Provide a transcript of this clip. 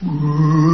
Mm-hmm.